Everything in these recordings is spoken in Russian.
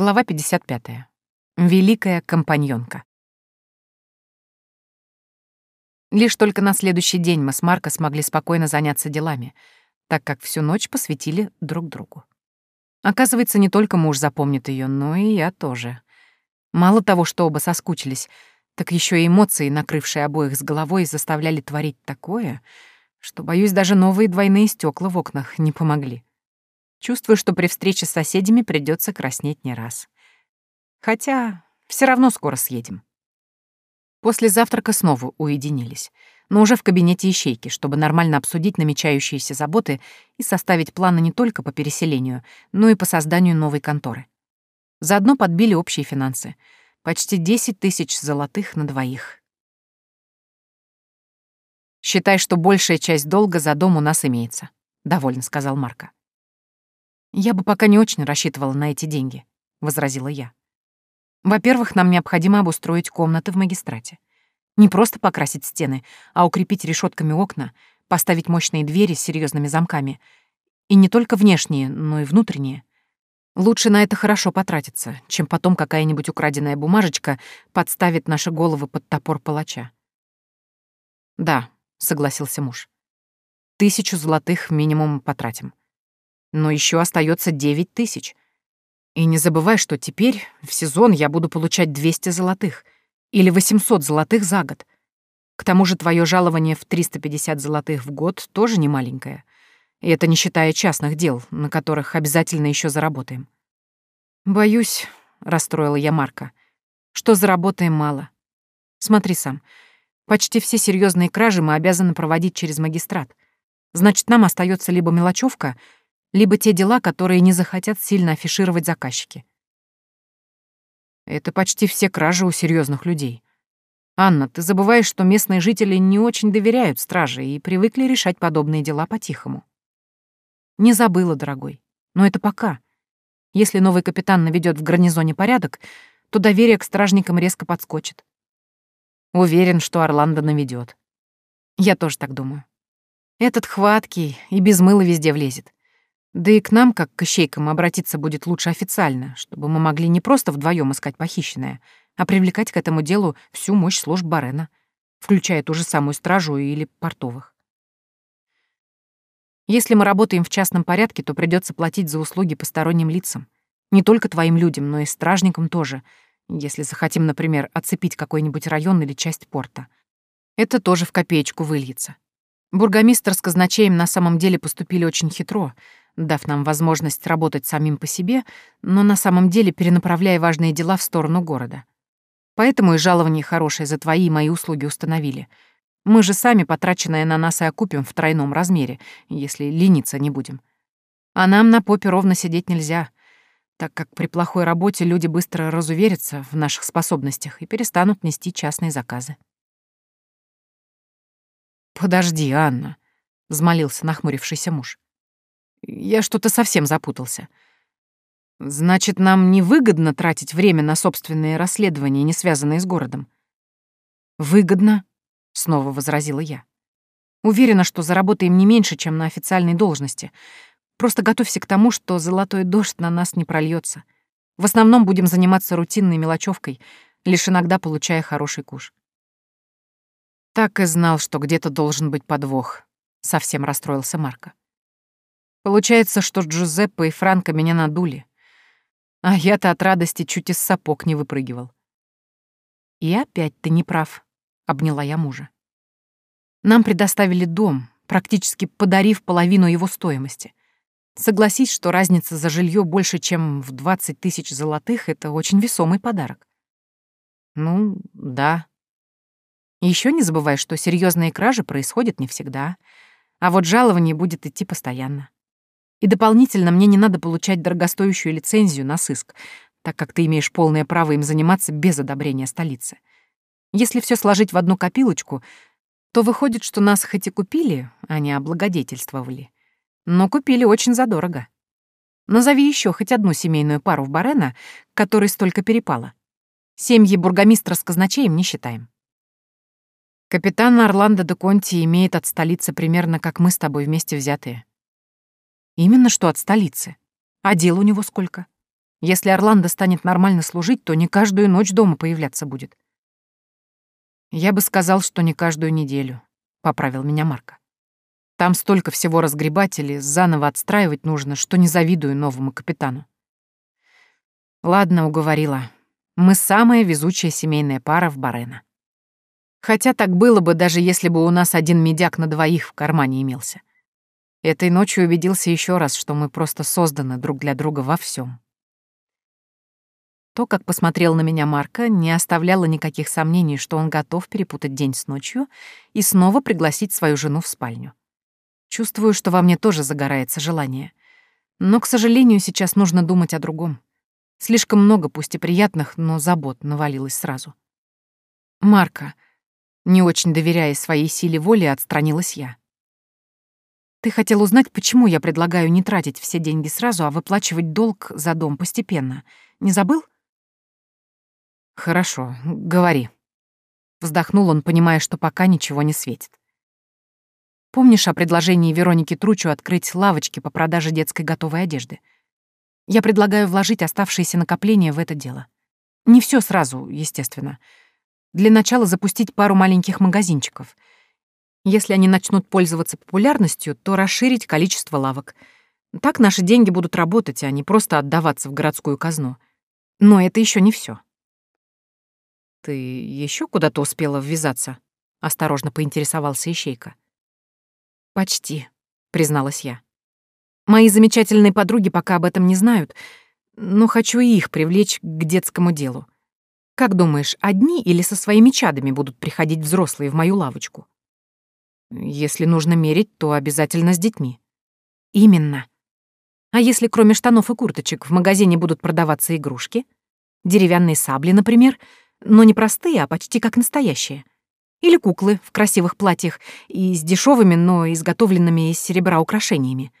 Глава 55. Великая компаньонка. Лишь только на следующий день мы с Марко смогли спокойно заняться делами, так как всю ночь посвятили друг другу. Оказывается, не только муж запомнит ее, но и я тоже. Мало того, что оба соскучились, так еще и эмоции, накрывшие обоих с головой, заставляли творить такое, что, боюсь, даже новые двойные стекла в окнах не помогли. Чувствую, что при встрече с соседями придется краснеть не раз. Хотя все равно скоро съедем. После завтрака снова уединились, но уже в кабинете ищейки, чтобы нормально обсудить намечающиеся заботы и составить планы не только по переселению, но и по созданию новой конторы. Заодно подбили общие финансы. Почти 10 тысяч золотых на двоих. «Считай, что большая часть долга за дом у нас имеется», — довольно сказал Марко. «Я бы пока не очень рассчитывала на эти деньги», — возразила я. «Во-первых, нам необходимо обустроить комнаты в магистрате. Не просто покрасить стены, а укрепить решетками окна, поставить мощные двери с серьезными замками. И не только внешние, но и внутренние. Лучше на это хорошо потратиться, чем потом какая-нибудь украденная бумажечка подставит наши головы под топор палача». «Да», — согласился муж. «Тысячу золотых минимум потратим но еще остается девять тысяч. И не забывай, что теперь в сезон я буду получать 200 золотых или 800 золотых за год. К тому же твое жалование в 350 золотых в год тоже не маленькое. И это не считая частных дел, на которых обязательно еще заработаем. Боюсь, расстроила я Марка, что заработаем мало. Смотри сам. Почти все серьезные кражи мы обязаны проводить через магистрат. Значит, нам остается либо мелочевка, либо те дела, которые не захотят сильно афишировать заказчики. Это почти все кражи у серьезных людей. Анна, ты забываешь, что местные жители не очень доверяют страже и привыкли решать подобные дела по-тихому. Не забыла, дорогой. Но это пока. Если новый капитан наведет в гарнизоне порядок, то доверие к стражникам резко подскочит. Уверен, что Орландо наведет. Я тоже так думаю. Этот хваткий и без мыла везде влезет. Да и к нам, как к ищейкам, обратиться будет лучше официально, чтобы мы могли не просто вдвоем искать похищенное, а привлекать к этому делу всю мощь служб Барена, включая ту же самую стражу или портовых. Если мы работаем в частном порядке, то придется платить за услуги посторонним лицам. Не только твоим людям, но и стражникам тоже, если захотим, например, оцепить какой-нибудь район или часть порта. Это тоже в копеечку выльется. Бургомистр с казначеем на самом деле поступили очень хитро — дав нам возможность работать самим по себе, но на самом деле перенаправляя важные дела в сторону города. Поэтому и жалование хорошее за твои и мои услуги установили. Мы же сами потраченное на нас и окупим в тройном размере, если лениться не будем. А нам на попе ровно сидеть нельзя, так как при плохой работе люди быстро разуверятся в наших способностях и перестанут нести частные заказы. «Подожди, Анна», — взмолился нахмурившийся муж. Я что-то совсем запутался. Значит, нам невыгодно тратить время на собственные расследования, не связанные с городом. Выгодно, снова возразила я. Уверена, что заработаем не меньше, чем на официальной должности. Просто готовься к тому, что золотой дождь на нас не прольется. В основном будем заниматься рутинной мелочевкой, лишь иногда получая хороший куш. Так и знал, что где-то должен быть подвох. Совсем расстроился Марко. Получается, что Джузеппе и Франко меня надули. А я-то от радости чуть из сапог не выпрыгивал. «И опять ты не прав», — обняла я мужа. «Нам предоставили дом, практически подарив половину его стоимости. Согласись, что разница за жилье больше, чем в 20 тысяч золотых, это очень весомый подарок». «Ну, да». Еще не забывай, что серьезные кражи происходят не всегда, а вот жалование будет идти постоянно. И дополнительно мне не надо получать дорогостоящую лицензию на сыск, так как ты имеешь полное право им заниматься без одобрения столицы. Если все сложить в одну копилочку, то выходит, что нас хоть и купили, а не облагодетельствовали, но купили очень задорого. Назови еще хоть одну семейную пару в Барена, которой столько перепало. Семьи бургомистра с казначеем не считаем. Капитан Орландо де Конти имеет от столицы примерно как мы с тобой вместе взятые. Именно что от столицы. А дел у него сколько? Если Орландо станет нормально служить, то не каждую ночь дома появляться будет. Я бы сказал, что не каждую неделю, — поправил меня Марко. Там столько всего разгребать или заново отстраивать нужно, что не завидую новому капитану. Ладно, уговорила. Мы самая везучая семейная пара в Барена. Хотя так было бы, даже если бы у нас один медяк на двоих в кармане имелся. Этой ночью убедился еще раз, что мы просто созданы друг для друга во всем. То, как посмотрел на меня Марка, не оставляло никаких сомнений, что он готов перепутать день с ночью и снова пригласить свою жену в спальню. Чувствую, что во мне тоже загорается желание. Но, к сожалению, сейчас нужно думать о другом. Слишком много, пусть и приятных, но забот навалилось сразу. «Марка», не очень доверяя своей силе воли, отстранилась я. «Ты хотел узнать, почему я предлагаю не тратить все деньги сразу, а выплачивать долг за дом постепенно. Не забыл?» «Хорошо, говори». Вздохнул он, понимая, что пока ничего не светит. «Помнишь о предложении Вероники Тручу открыть лавочки по продаже детской готовой одежды?» Я предлагаю вложить оставшиеся накопления в это дело. Не все сразу, естественно. Для начала запустить пару маленьких магазинчиков. Если они начнут пользоваться популярностью, то расширить количество лавок. Так наши деньги будут работать, а не просто отдаваться в городскую казну. Но это еще не все. Ты еще куда-то успела ввязаться? Осторожно поинтересовался Ищейка. Почти, призналась я. Мои замечательные подруги пока об этом не знают, но хочу и их привлечь к детскому делу. Как думаешь, одни или со своими чадами будут приходить взрослые в мою лавочку? Если нужно мерить, то обязательно с детьми. Именно. А если кроме штанов и курточек в магазине будут продаваться игрушки? Деревянные сабли, например, но не простые, а почти как настоящие. Или куклы в красивых платьях и с дешевыми, но изготовленными из серебра украшениями.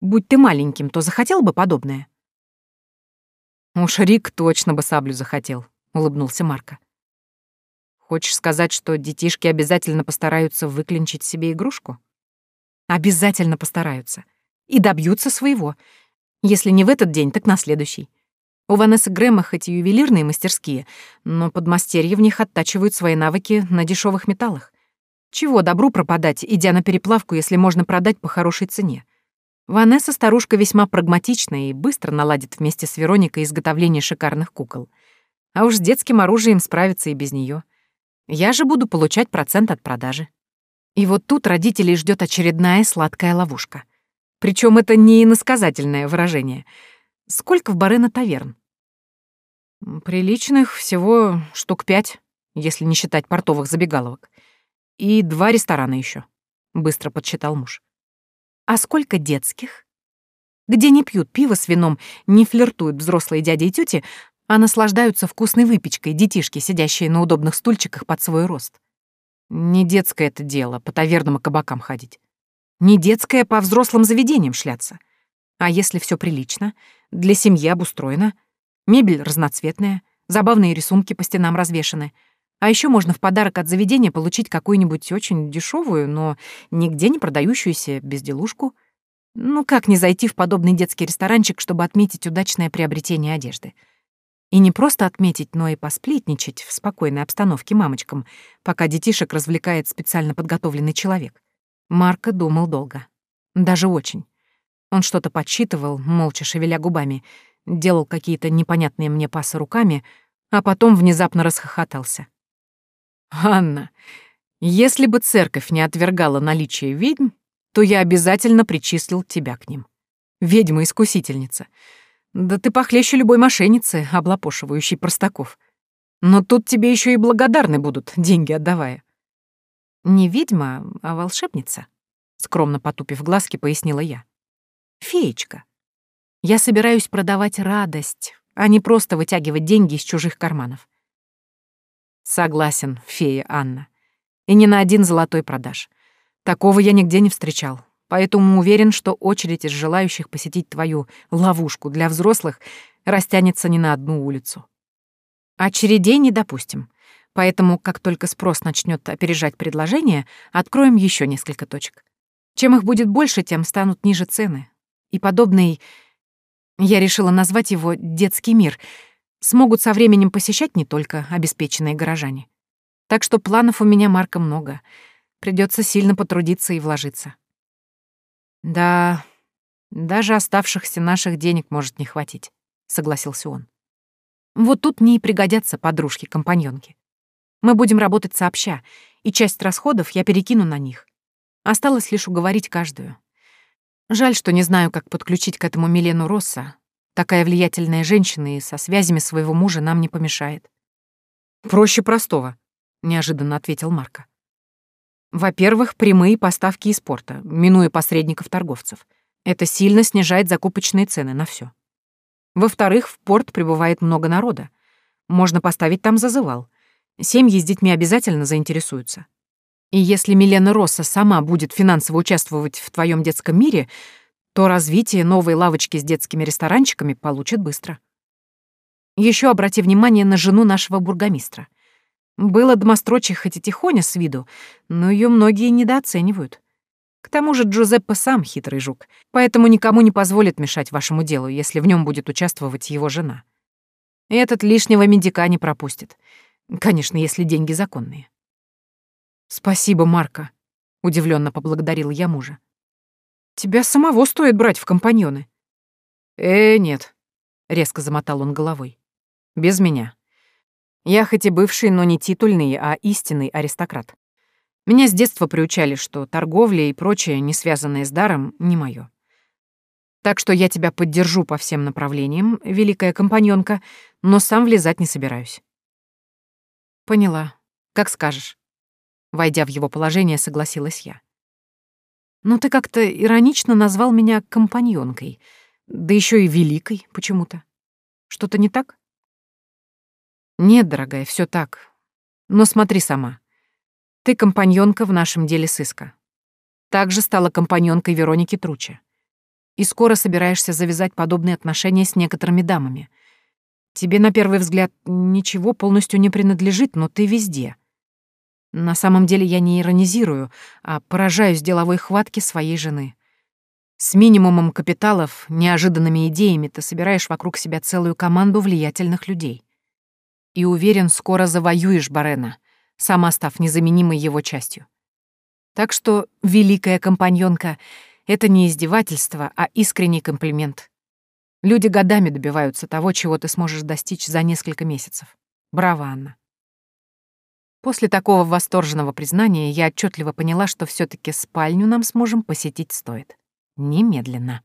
Будь ты маленьким, то захотел бы подобное?» «Уж Рик точно бы саблю захотел», — улыбнулся Марко. «Хочешь сказать, что детишки обязательно постараются выклинчить себе игрушку?» «Обязательно постараются. И добьются своего. Если не в этот день, так на следующий. У Ванессы Грэма хоть и ювелирные мастерские, но подмастерья в них оттачивают свои навыки на дешевых металлах. Чего добру пропадать, идя на переплавку, если можно продать по хорошей цене? Ванесса старушка весьма прагматичная и быстро наладит вместе с Вероникой изготовление шикарных кукол. А уж с детским оружием справится и без нее. Я же буду получать процент от продажи. И вот тут родителей ждет очередная сладкая ловушка. Причем это не иносказательное выражение. Сколько в Барена таверн? Приличных всего штук пять, если не считать портовых забегаловок. И два ресторана еще, быстро подсчитал муж. А сколько детских? Где не пьют пиво с вином, не флиртуют взрослые дяди и тети, а наслаждаются вкусной выпечкой детишки, сидящие на удобных стульчиках под свой рост. Не детское это дело по тавернам и кабакам ходить. Не детское по взрослым заведениям шляться. А если все прилично, для семьи обустроено, мебель разноцветная, забавные рисунки по стенам развешаны — а еще можно в подарок от заведения получить какую-нибудь очень дешевую, но нигде не продающуюся безделушку. Ну как не зайти в подобный детский ресторанчик, чтобы отметить удачное приобретение одежды? И не просто отметить, но и посплетничать в спокойной обстановке мамочкам, пока детишек развлекает специально подготовленный человек. Марко думал долго. Даже очень. Он что-то подсчитывал, молча шевеля губами, делал какие-то непонятные мне пасы руками, а потом внезапно расхохотался. «Анна, если бы церковь не отвергала наличие ведьм, то я обязательно причислил тебя к ним. Ведьма-искусительница. Да ты похлеще любой мошенницы, облапошивающей простаков. Но тут тебе еще и благодарны будут, деньги отдавая». «Не ведьма, а волшебница», — скромно потупив глазки, пояснила я. «Феечка. Я собираюсь продавать радость, а не просто вытягивать деньги из чужих карманов. Согласен, фея Анна. И не на один золотой продаж. Такого я нигде не встречал. Поэтому уверен, что очередь из желающих посетить твою ловушку для взрослых растянется не на одну улицу. Очередей не допустим. Поэтому, как только спрос начнет опережать предложение, откроем еще несколько точек. Чем их будет больше, тем станут ниже цены. И подобный Я решила назвать его «Детский мир». Смогут со временем посещать не только обеспеченные горожане. Так что планов у меня, Марка, много. Придется сильно потрудиться и вложиться. Да, даже оставшихся наших денег может не хватить, согласился он. Вот тут мне и пригодятся подружки-компаньонки. Мы будем работать сообща, и часть расходов я перекину на них. Осталось лишь уговорить каждую. Жаль, что не знаю, как подключить к этому Милену Росса. Такая влиятельная женщина и со связями своего мужа нам не помешает. «Проще простого», — неожиданно ответил Марко. «Во-первых, прямые поставки из порта, минуя посредников-торговцев. Это сильно снижает закупочные цены на все. Во-вторых, в порт прибывает много народа. Можно поставить там зазывал. Семьи с детьми обязательно заинтересуются. И если Милена Росса сама будет финансово участвовать в твоем детском мире, то развитие новой лавочки с детскими ресторанчиками получит быстро. Еще обрати внимание на жену нашего бургомистра. Было домострочие хоть и тихоня с виду, но ее многие недооценивают. К тому же Джузеппе сам хитрый жук, поэтому никому не позволит мешать вашему делу, если в нем будет участвовать его жена. И этот лишнего медика не пропустит. Конечно, если деньги законные. «Спасибо, Марка», — удивленно поблагодарила я мужа. «Тебя самого стоит брать в компаньоны». «Э, нет», — резко замотал он головой. «Без меня. Я хоть и бывший, но не титульный, а истинный аристократ. Меня с детства приучали, что торговля и прочее, не связанное с даром, не моё. Так что я тебя поддержу по всем направлениям, великая компаньонка, но сам влезать не собираюсь». «Поняла. Как скажешь». Войдя в его положение, согласилась я. «Но ты как-то иронично назвал меня компаньонкой, да еще и великой почему-то. Что-то не так?» «Нет, дорогая, все так. Но смотри сама. Ты компаньонка в нашем деле сыска. Также стала компаньонкой Вероники Труча. И скоро собираешься завязать подобные отношения с некоторыми дамами. Тебе, на первый взгляд, ничего полностью не принадлежит, но ты везде. На самом деле я не иронизирую, а поражаюсь деловой хватке своей жены. С минимумом капиталов, неожиданными идеями ты собираешь вокруг себя целую команду влиятельных людей. И уверен, скоро завоюешь Барена, сама став незаменимой его частью. Так что, великая компаньонка, это не издевательство, а искренний комплимент. Люди годами добиваются того, чего ты сможешь достичь за несколько месяцев. Браво, Анна. После такого восторженного признания я отчетливо поняла, что все таки спальню нам с мужем посетить стоит. Немедленно.